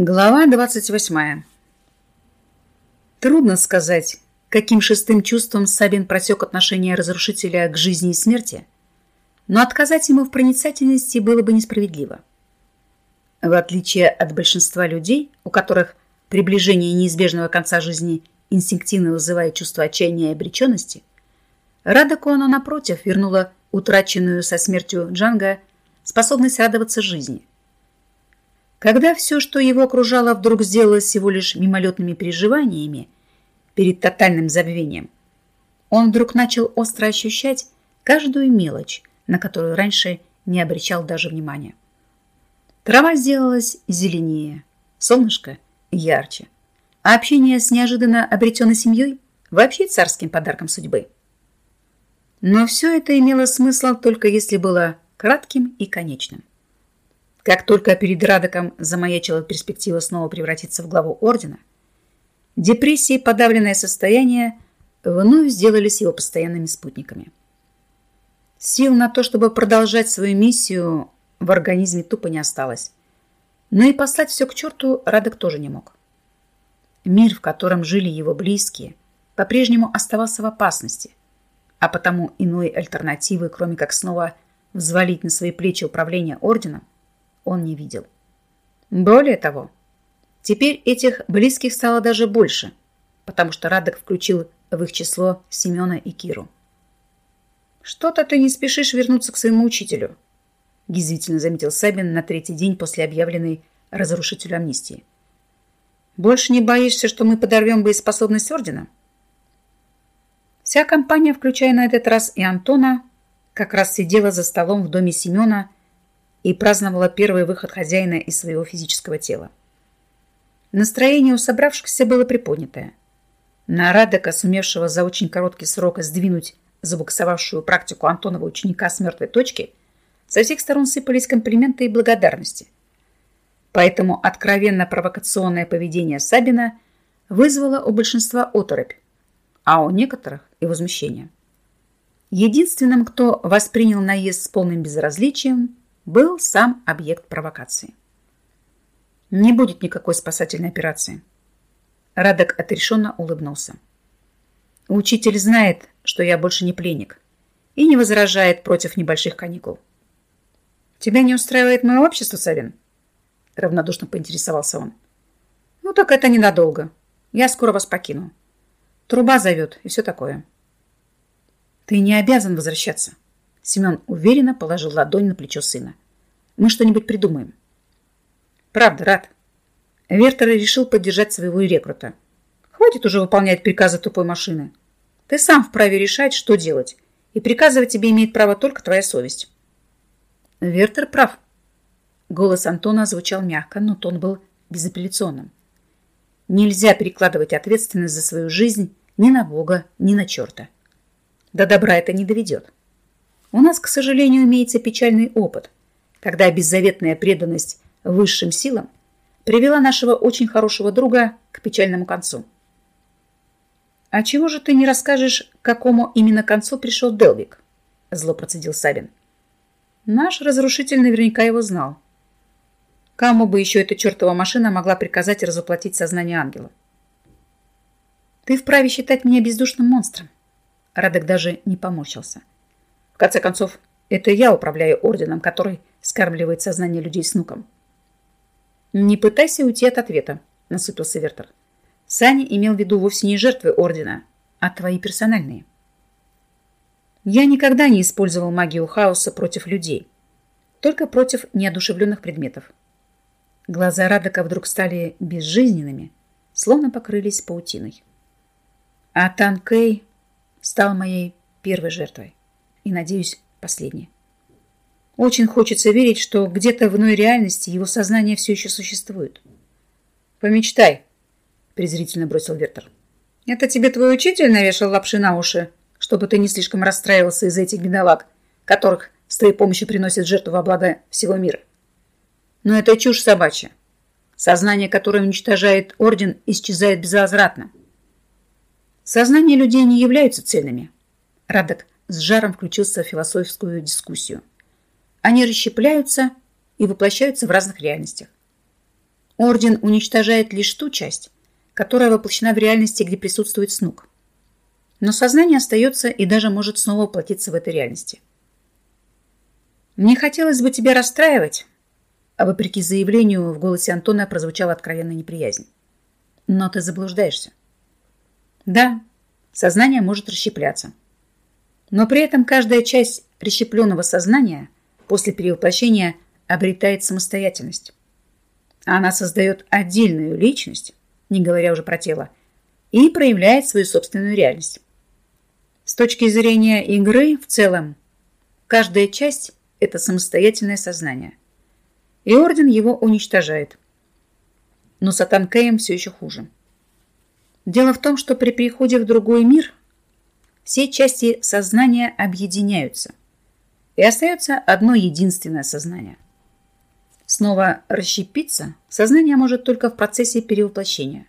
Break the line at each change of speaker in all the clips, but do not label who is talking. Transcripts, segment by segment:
Глава 28. Трудно сказать, каким шестым чувством Сабин просек отношение разрушителя к жизни и смерти, но отказать ему в проницательности было бы несправедливо. В отличие от большинства людей, у которых приближение неизбежного конца жизни инстинктивно вызывает чувство отчаяния и обреченности, Радаку оно, напротив, вернуло утраченную со смертью Джанга способность радоваться жизни. Когда все, что его окружало, вдруг сделалось всего лишь мимолетными переживаниями перед тотальным забвением, он вдруг начал остро ощущать каждую мелочь, на которую раньше не обречал даже внимания. Трава сделалась зеленее, солнышко ярче, а общение с неожиданно обретенной семьей вообще царским подарком судьбы. Но все это имело смысл только если было кратким и конечным. Как только перед Радоком замаячила перспектива снова превратиться в главу ордена, депрессия и подавленное состояние вновь сделались его постоянными спутниками. Сил на то, чтобы продолжать свою миссию, в организме тупо не осталось. Но и послать все к черту Радок тоже не мог. Мир, в котором жили его близкие, по-прежнему оставался в опасности, а потому иной альтернативы, кроме как снова взвалить на свои плечи управление орденом, он не видел. Более того, теперь этих близких стало даже больше, потому что Радок включил в их число Семена и Киру. «Что-то ты не спешишь вернуться к своему учителю», язвительно заметил Сабин на третий день после объявленной разрушителю амнистии. «Больше не боишься, что мы подорвем боеспособность ордена?» Вся компания, включая на этот раз и Антона, как раз сидела за столом в доме Семена и праздновала первый выход хозяина из своего физического тела. Настроение у собравшихся было приподнятое. На Радека, сумевшего за очень короткий срок сдвинуть забуксовавшую практику Антонова ученика с мертвой точки, со всех сторон сыпались комплименты и благодарности. Поэтому откровенно провокационное поведение Сабина вызвало у большинства оторопь, а у некоторых и возмущение. Единственным, кто воспринял наезд с полным безразличием, был сам объект провокации. Не будет никакой спасательной операции. Радок отрешенно улыбнулся. Учитель знает, что я больше не пленник и не возражает против небольших каникул. Тебя не устраивает мое общество, Савин? Равнодушно поинтересовался он. Ну так это ненадолго. Я скоро вас покину. Труба зовет и все такое. Ты не обязан возвращаться. Семен уверенно положил ладонь на плечо сына. Мы что-нибудь придумаем. Правда, рад. Вертер решил поддержать своего рекрута. Хватит уже выполнять приказы тупой машины. Ты сам вправе решать, что делать. И приказывать тебе имеет право только твоя совесть. Вертер прав. Голос Антона звучал мягко, но тон был безапелляционным. Нельзя перекладывать ответственность за свою жизнь ни на Бога, ни на черта. До добра это не доведет. У нас, к сожалению, имеется печальный опыт, когда беззаветная преданность высшим силам привела нашего очень хорошего друга к печальному концу. «А чего же ты не расскажешь, к какому именно концу пришел Делвик?» зло процедил Сабин. Наш разрушитель наверняка его знал. Кому бы еще эта чертова машина могла приказать разоплатить сознание ангела? Ты вправе считать меня бездушным монстром. Радек даже не поморщился. Конце концов, это я управляю орденом, который скармливает сознание людей с нуком. Не пытайся уйти от ответа, насупился Вертер. Саня имел в виду вовсе не жертвы ордена, а твои персональные. Я никогда не использовал магию хаоса против людей, только против неодушевленных предметов. Глаза Радока вдруг стали безжизненными, словно покрылись паутиной. А Танкей стал моей первой жертвой и, надеюсь, последней. Очень хочется верить, что где-то в иной реальности его сознание все еще существует. «Помечтай», — презрительно бросил Вертер. «Это тебе твой учитель навешал лапши на уши, чтобы ты не слишком расстраивался из-за этих бедолаг, которых с твоей помощью приносят жертву во благо всего мира. Но это чушь собачья. Сознание, которое уничтожает орден, исчезает безвозвратно. Сознания людей не являются цельными. Радок с жаром включился в философскую дискуссию. Они расщепляются и воплощаются в разных реальностях. Орден уничтожает лишь ту часть, которая воплощена в реальности, где присутствует снук. Но сознание остается и даже может снова воплотиться в этой реальности. «Не хотелось бы тебя расстраивать», а вопреки заявлению в голосе Антона прозвучала откровенная неприязнь. «Но ты заблуждаешься». «Да, сознание может расщепляться. Но при этом каждая часть расщепленного сознания после перевоплощения обретает самостоятельность. Она создает отдельную личность, не говоря уже про тело, и проявляет свою собственную реальность. С точки зрения игры в целом, каждая часть – это самостоятельное сознание. И Орден его уничтожает. Но Сатан Кэем все еще хуже. Дело в том, что при переходе в другой мир все части сознания объединяются. И остается одно единственное сознание. Снова расщепиться сознание может только в процессе перевоплощения.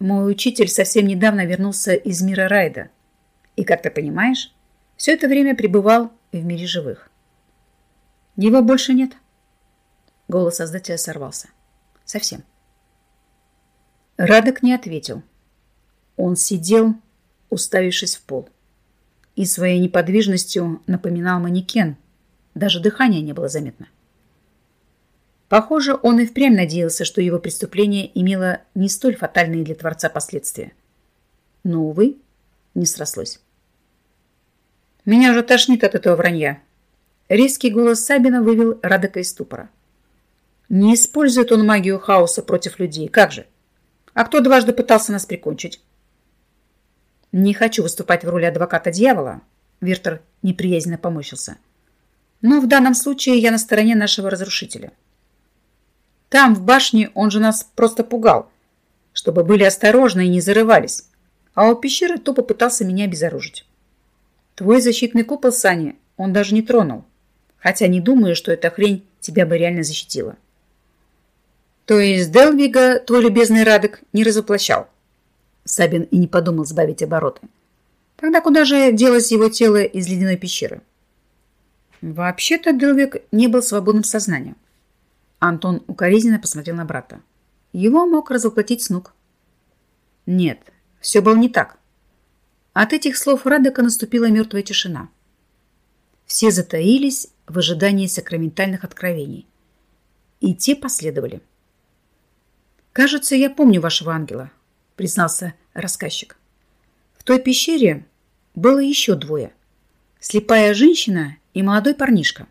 Мой учитель совсем недавно вернулся из мира Райда. И, как ты понимаешь, все это время пребывал в мире живых. Его больше нет. Голос создателя сорвался. Совсем. Радок не ответил. Он сидел, уставившись в пол. И своей неподвижностью напоминал манекен. Даже дыхания не было заметно. Похоже, он и впрямь надеялся, что его преступление имело не столь фатальные для Творца последствия. Но, увы, не срослось. «Меня уже тошнит от этого вранья». Резкий голос Сабина вывел Радека из ступора. «Не использует он магию хаоса против людей. Как же?» А кто дважды пытался нас прикончить? Не хочу выступать в роли адвоката дьявола. Вертер неприязненно помыщился. Но в данном случае я на стороне нашего разрушителя. Там, в башне, он же нас просто пугал, чтобы были осторожны и не зарывались. А у пещеры тупо пытался меня обезоружить. Твой защитный купол, Сани, он даже не тронул. Хотя не думаю, что эта хрень тебя бы реально защитила. То есть Делвига твой любезный Радек не разоплощал? Сабин и не подумал сбавить обороты. Тогда куда же делось его тело из ледяной пещеры? Вообще-то Делвиг не был свободным сознанием. Антон укоризненно посмотрел на брата. Его мог разоплотить снук. Нет, все было не так. От этих слов Радека наступила мертвая тишина. Все затаились в ожидании сакраментальных откровений. И те последовали. «Кажется, я помню вашего ангела», — признался рассказчик. «В той пещере было еще двое. Слепая женщина и молодой парнишка.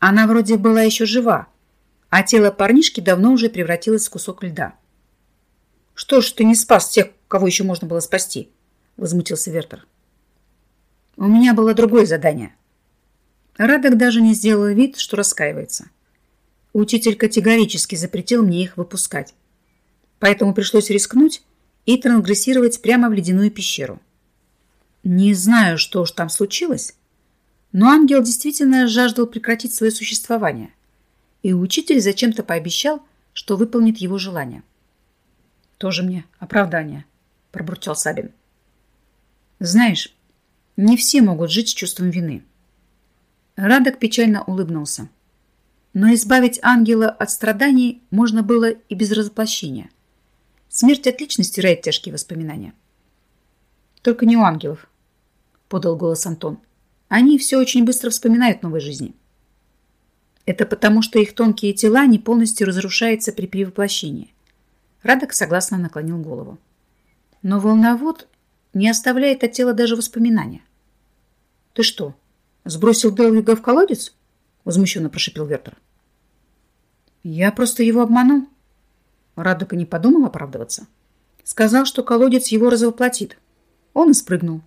Она вроде была еще жива, а тело парнишки давно уже превратилось в кусок льда». «Что ж ты не спас тех, кого еще можно было спасти?» — возмутился Вертер. «У меня было другое задание». Радок даже не сделал вид, что раскаивается. Учитель категорически запретил мне их выпускать. Поэтому пришлось рискнуть и трансгрессировать прямо в ледяную пещеру. Не знаю, что уж там случилось, но ангел действительно жаждал прекратить свое существование, и учитель зачем-то пообещал, что выполнит его желание. «Тоже мне оправдание», – пробурчал Сабин. «Знаешь, не все могут жить с чувством вины». Радок печально улыбнулся. Но избавить ангела от страданий можно было и без разоплощения. Смерть отлично стирает тяжкие воспоминания. Только не у ангелов, подал голос Антон. Они все очень быстро вспоминают новой жизни. Это потому, что их тонкие тела не полностью разрушаются при перевоплощении. Радок согласно наклонил голову. Но волновод не оставляет от тела даже воспоминания. «Ты что, сбросил Делвига в колодец?» возмущенно прошипел Вертер. Я просто его обманул. Радока не подумал оправдываться. Сказал, что колодец его развоплотит. Он и спрыгнул.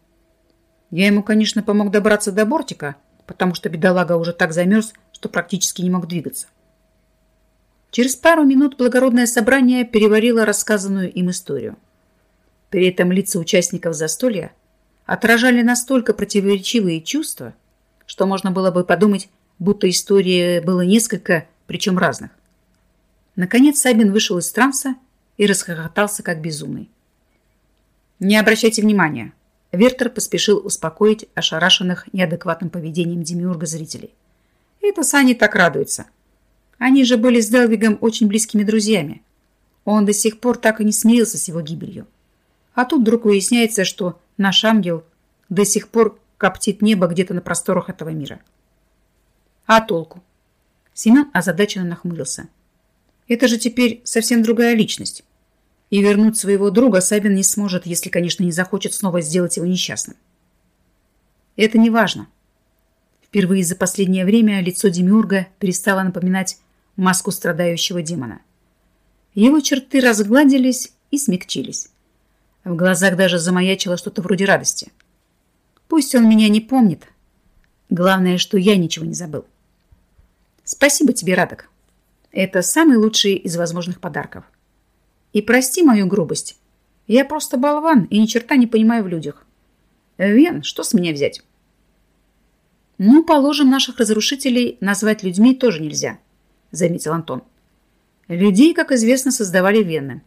Я ему, конечно, помог добраться до бортика, потому что бедолага уже так замерз, что практически не мог двигаться. Через пару минут благородное собрание переварило рассказанную им историю. При этом лица участников застолья отражали настолько противоречивые чувства, что можно было бы подумать, будто истории было несколько, причем разных. Наконец Сабин вышел из транса и расхохотался, как безумный. «Не обращайте внимания!» Вертер поспешил успокоить ошарашенных неадекватным поведением демиурга зрителей. «Это Сани так радуется. Они же были с Делвигом очень близкими друзьями. Он до сих пор так и не смирился с его гибелью. А тут вдруг выясняется, что наш ангел до сих пор коптит небо где-то на просторах этого мира. А толку? Семен озадаченно нахмурился. Это же теперь совсем другая личность. И вернуть своего друга Сабин не сможет, если, конечно, не захочет снова сделать его несчастным. Это не важно. Впервые за последнее время лицо Демиурга перестало напоминать маску страдающего демона. Его черты разгладились и смягчились. В глазах даже замаячило что-то вроде радости. Пусть он меня не помнит. Главное, что я ничего не забыл. Спасибо тебе, Радок. Это самый лучший из возможных подарков. И прости мою грубость. Я просто болван и ни черта не понимаю в людях. Вен, что с меня взять? Ну, положим, наших разрушителей назвать людьми тоже нельзя, заметил Антон. Людей, как известно, создавали вены.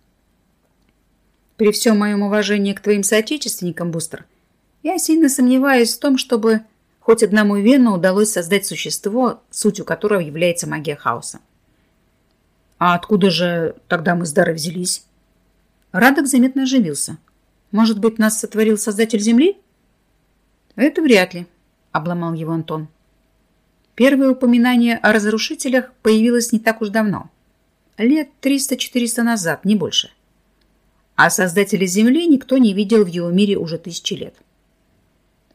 При всем моем уважении к твоим соотечественникам, Бустер, я сильно сомневаюсь в том, чтобы хоть одному Вену удалось создать существо, сутью которого является магия хаоса. А откуда же тогда мы с Дарой взялись? Радок заметно оживился. Может быть, нас сотворил Создатель Земли? Это вряд ли, обломал его Антон. Первое упоминание о разрушителях появилось не так уж давно. Лет 300-400 назад, не больше. А создателя Земли никто не видел в его мире уже тысячи лет.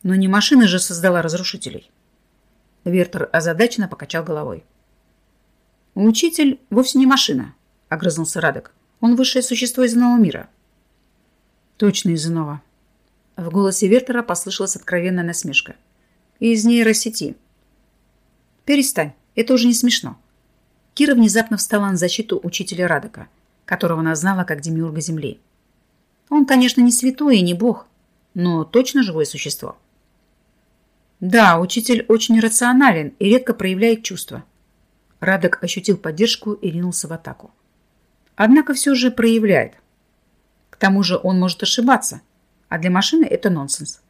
Но не машина же создала разрушителей. Вертер озадаченно покачал головой. «Учитель вовсе не машина», — огрызнулся Радок. «Он высшее существо из иного мира». «Точно из иного». В голосе Вертера послышалась откровенная насмешка. «Из нейросети». «Перестань, это уже не смешно». Кира внезапно встала на защиту учителя Радока, которого она знала как демиурга Земли. Он, конечно, не святой и не бог, но точно живое существо. Да, учитель очень рационален и редко проявляет чувства. Радок ощутил поддержку и ринулся в атаку. Однако все же проявляет. К тому же он может ошибаться, а для машины это нонсенс.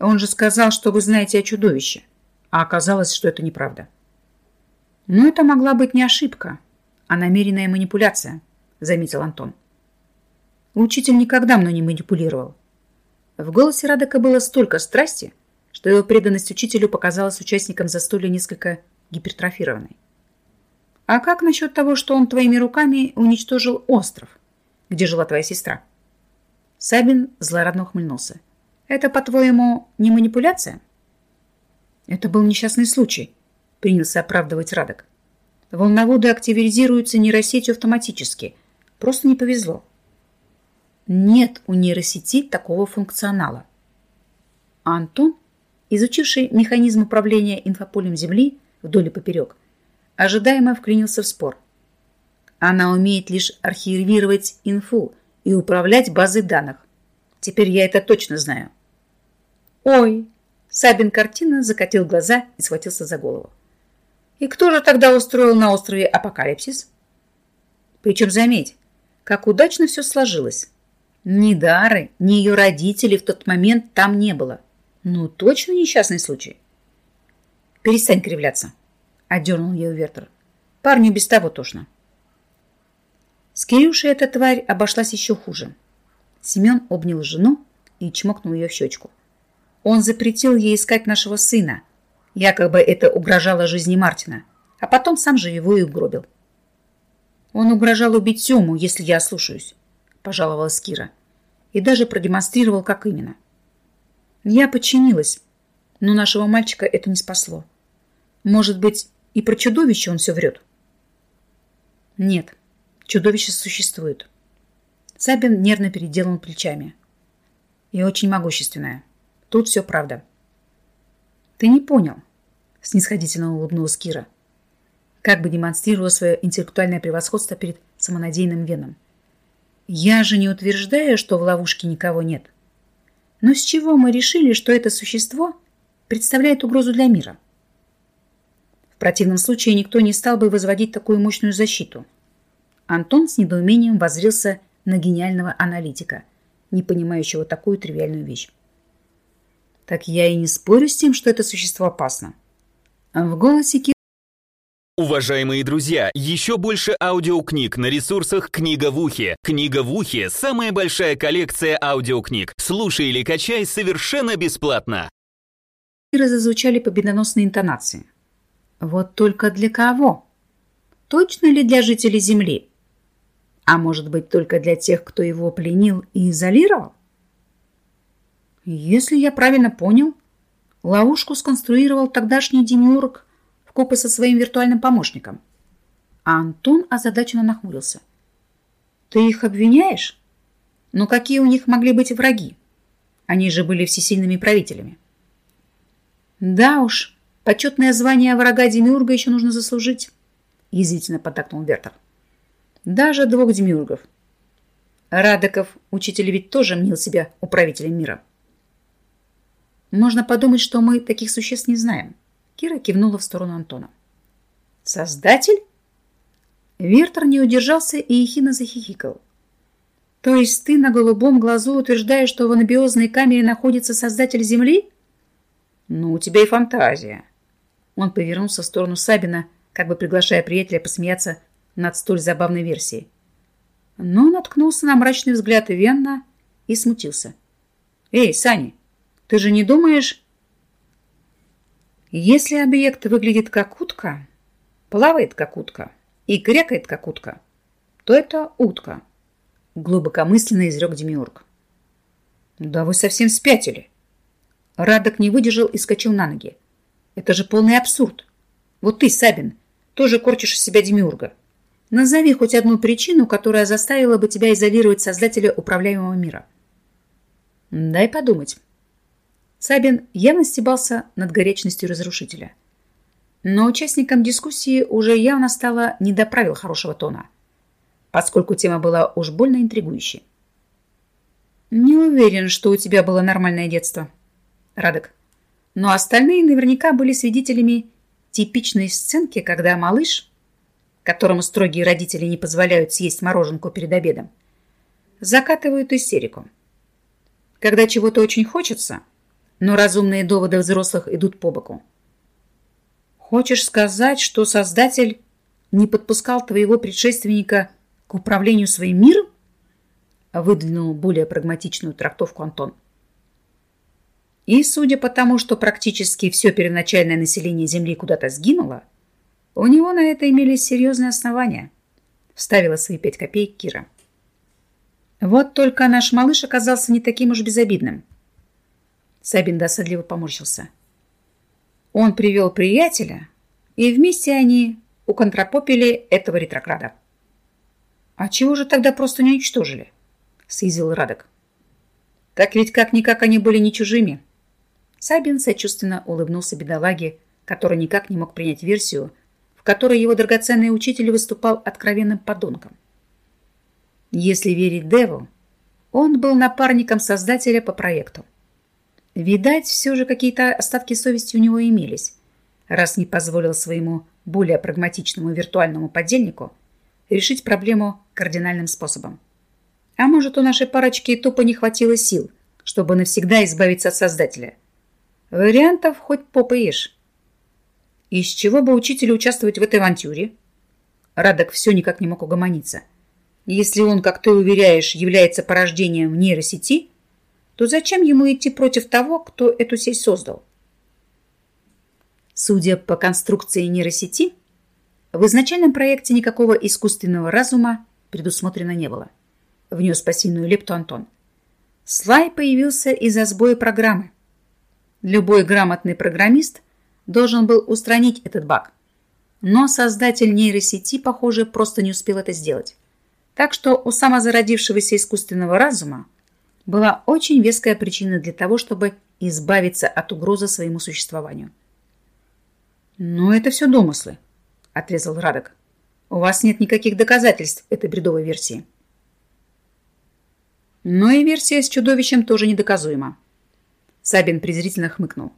Он же сказал, что вы знаете о чудовище, а оказалось, что это неправда. Но это могла быть не ошибка, а намеренная манипуляция, заметил Антон. Учитель никогда мной не манипулировал. В голосе Радока было столько страсти, что его преданность учителю показалась участникам застолья несколько гипертрофированной. А как насчет того, что он твоими руками уничтожил остров, где жила твоя сестра? Сабин злорадно ухмыльнулся. Это, по-твоему, не манипуляция? Это был несчастный случай, принялся оправдывать Радок. Волноводы активизируются нейросетью автоматически. Просто не повезло. Нет у нейросети такого функционала. А Антон, изучивший механизм управления инфополем Земли вдоль и поперек, ожидаемо вклинился в спор. Она умеет лишь архивировать инфу и управлять базой данных. Теперь я это точно знаю. Ой, Сабин картина закатил глаза и схватился за голову. И кто же тогда устроил на острове апокалипсис? Причем, заметь, как удачно все сложилось. Ни Дары, ни ее родителей в тот момент там не было. Ну, точно несчастный случай. Перестань кривляться, одернул ее Вертер. Парню без того тошно. С Кирюшей эта тварь обошлась еще хуже. Семен обнял жену и чмокнул ее в щечку. Он запретил ей искать нашего сына. Якобы это угрожало жизни Мартина. А потом сам же его и угробил. Он угрожал убить Сему, если я ослушаюсь. – пожаловалась Кира. И даже продемонстрировал, как именно. Я подчинилась, но нашего мальчика это не спасло. Может быть, и про чудовище он все врет? Нет, чудовище существует. Сабин нервно переделал плечами. И очень могущественное. Тут все правда. Ты не понял, снисходительно улыбнулась Кира. Как бы демонстрировала свое интеллектуальное превосходство перед самонадеянным Веном. Я же не утверждаю, что в ловушке никого нет. Но с чего мы решили, что это существо представляет угрозу для мира? В противном случае никто не стал бы возводить такую мощную защиту. Антон с недоумением воззрился на гениального аналитика, не понимающего такую тривиальную вещь. Так я и не спорю с тем, что это существо опасно. В голосе
Уважаемые друзья, еще больше аудиокниг на ресурсах «Книга в ухе». «Книга в ухе» — самая большая коллекция аудиокниг. Слушай или качай совершенно бесплатно.
Зазвучали победоносные интонации. Вот только для кого? Точно ли для жителей Земли? А может быть, только для тех, кто его пленил и изолировал? Если я правильно понял, ловушку сконструировал тогдашний демиург вкупе со своим виртуальным помощником. А Антон озадаченно нахмурился. Ты их обвиняешь? Но какие у них могли быть враги? Они же были всесильными правителями. Да уж, почетное звание врага Демиурга еще нужно заслужить, язвительно подтакнул Вертер. Даже двух Демиургов. Радоков, учитель ведь тоже мнил себя управителем мира. Можно подумать, что мы таких существ не знаем. Кира кивнула в сторону Антона. Создатель? Вертер не удержался и ехидно захихикал. То есть ты на голубом глазу утверждаешь, что в анабиозной камере находится создатель Земли? Ну, у тебя и фантазия. Он повернулся в сторону Сабина, как бы приглашая приятеля посмеяться над столь забавной версией. Но наткнулся на мрачный взгляд Венна и смутился. «Эй, Сани, ты же не думаешь...» Если объект выглядит как утка, плавает как утка и крякает как утка, то это утка, глубокомысленно изрек Демиург. Да вы совсем спятили. Радок не выдержал и скачал на ноги. Это же полный абсурд. Вот ты, Сабин, тоже корчишь из себя Демиурга. Назови хоть одну причину, которая заставила бы тебя изолировать создателя управляемого мира. Дай подумать. Сабин явно стебался над горячностью разрушителя. Но участникам дискуссии уже явно стало не до правил хорошего тона, поскольку тема была уж больно интригующей. «Не уверен, что у тебя было нормальное детство, Радок. Но остальные наверняка были свидетелями типичной сценки, когда малыш, которому строгие родители не позволяют съесть мороженку перед обедом, закатывают истерику. Когда чего-то очень хочется – но разумные доводы взрослых идут по боку. Хочешь сказать, что Создатель не подпускал твоего предшественника к управлению своим миром? Выдвинул более прагматичную трактовку Антон. И судя по тому, что практически все первоначальное население Земли куда-то сгинуло, у него на это имелись серьезные основания. Вставила свои пять копеек Кира. Вот только наш малыш оказался не таким уж безобидным. Сабин досадливо поморщился. Он привел приятеля, и вместе они уконтропопили этого ретрограда. «А чего же тогда просто не уничтожили?» — съязвил Радок. «Так ведь как-никак они были не чужими». Сабин сочувственно улыбнулся бедолаге, который никак не мог принять версию, в которой его драгоценный учитель выступал откровенным подонком. Если верить Деву, он был напарником создателя по проекту. Видать, все же какие-то остатки совести у него имелись, раз не позволил своему более прагматичному виртуальному подельнику решить проблему кардинальным способом. А может, у нашей парочки тупо не хватило сил, чтобы навсегда избавиться от Создателя. Вариантов хоть попа ешь. Из чего бы учителю участвовать в этой авантюре? Радок все никак не мог угомониться. Если он, как ты уверяешь, является порождением нейросети – то зачем ему идти против того, кто эту сеть создал? Судя по конструкции нейросети, в изначальном проекте никакого искусственного разума предусмотрено не было. Внес пассивную лепту Антон. Слай появился из-за сбоя программы. Любой грамотный программист должен был устранить этот баг. Но создатель нейросети, похоже, просто не успел это сделать. Так что у самозародившегося искусственного разума была очень веская причина для того, чтобы избавиться от угрозы своему существованию. «Но это все домыслы», — отрезал Радок. «У вас нет никаких доказательств этой бредовой версии». Но и версия с чудовищем тоже недоказуема. Сабин презрительно хмыкнул.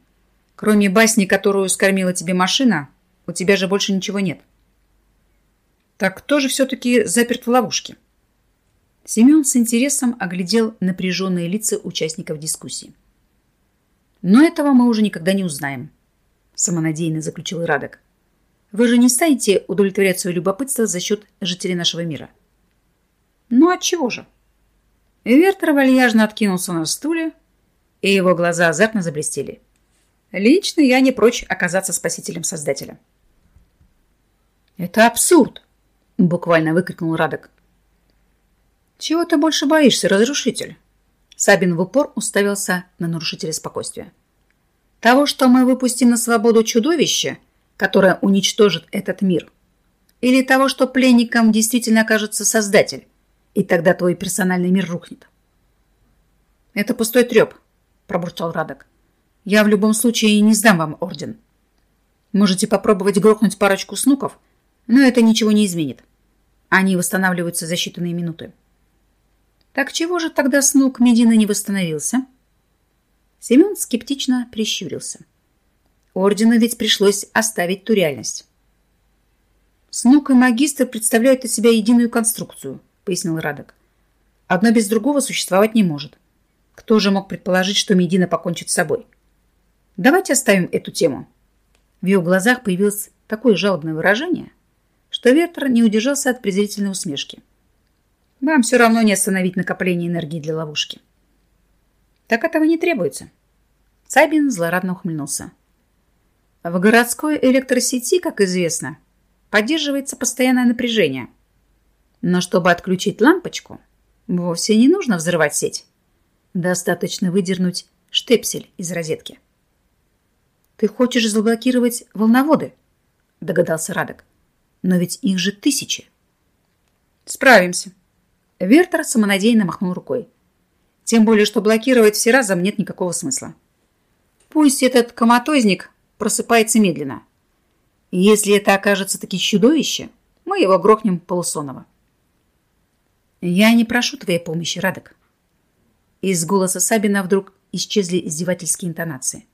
Кроме басни, которую скормила тебе машина, у тебя же больше ничего нет. Так кто же все-таки заперт в ловушке? Семен с интересом оглядел напряженные лица участников дискуссии. «Но этого мы уже никогда не узнаем», – самонадеянно заключил Радок. Вы же не станете удовлетворять свое любопытство за счет жителей нашего мира. Ну, от чего же? Вертер вальяжно откинулся на стуле, и его глаза азартно заблестели. Лично я не прочь оказаться спасителем Создателя. «Это абсурд!» — буквально выкрикнул Радок. «Чего ты больше боишься, разрушитель?» Сабин в упор уставился на нарушителя спокойствия. «Того, что мы выпустим на свободу чудовище, которое уничтожит этот мир? Или того, что пленником действительно окажется Создатель, и тогда твой персональный мир рухнет?» «Это пустой треп», — пробурчал Радок. «Я в любом случае не сдам вам орден. Можете попробовать грохнуть парочку снуков, но это ничего не изменит. Они восстанавливаются за считанные минуты». Так чего же тогда снук Медина не восстановился? Семен скептично прищурился. Ордену ведь пришлось оставить ту реальность. Снук и магистр представляют из себя единую конструкцию, пояснил Радок. Одно без другого существовать не может. Кто же мог предположить, что Медина покончит с собой? Давайте оставим эту тему. В ее глазах появилось такое жалобное выражение, что Вертер не удержался от презрительной усмешки. Вам все равно не остановить накопление энергии для ловушки. Так этого не требуется. Цабин злорадно ухмыльнулся. В городской электросети, как известно, поддерживается постоянное напряжение. Но чтобы отключить лампочку, вовсе не нужно взрывать сеть. Достаточно выдернуть штепсель из розетки. «Ты хочешь заблокировать волноводы?» – догадался Радок. «Но ведь их же тысячи». «Справимся», Вертер самонадеянно махнул рукой. Тем более, что блокировать все разом нет никакого смысла. Пусть этот коматозник просыпается медленно. Если это окажется таки чудовище, мы его грохнем полусонного. Я не прошу твоей помощи, Радок. Из голоса Сабина вдруг исчезли издевательские интонации.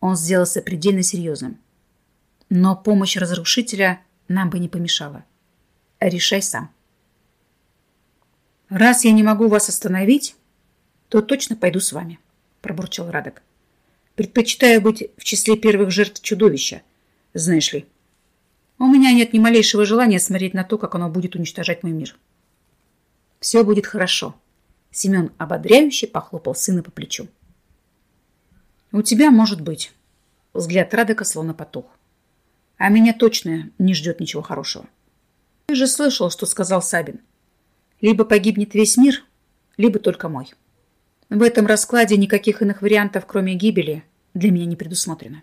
Он сделался предельно серьезным. Но помощь разрушителя нам бы не помешала. Решай сам. «Раз я не могу вас остановить, то точно пойду с вами», – пробурчал Радок. «Предпочитаю быть в числе первых жертв чудовища, знаешь ли. У меня нет ни малейшего желания смотреть на то, как оно будет уничтожать мой мир». «Все будет хорошо», – Семен ободряюще похлопал сына по плечу. «У тебя может быть». Взгляд Радока словно потух. «А меня точно не ждет ничего хорошего». «Ты же слышал, что сказал Сабин. Либо погибнет весь мир, либо только мой. В этом раскладе никаких иных вариантов, кроме гибели, для меня не предусмотрено.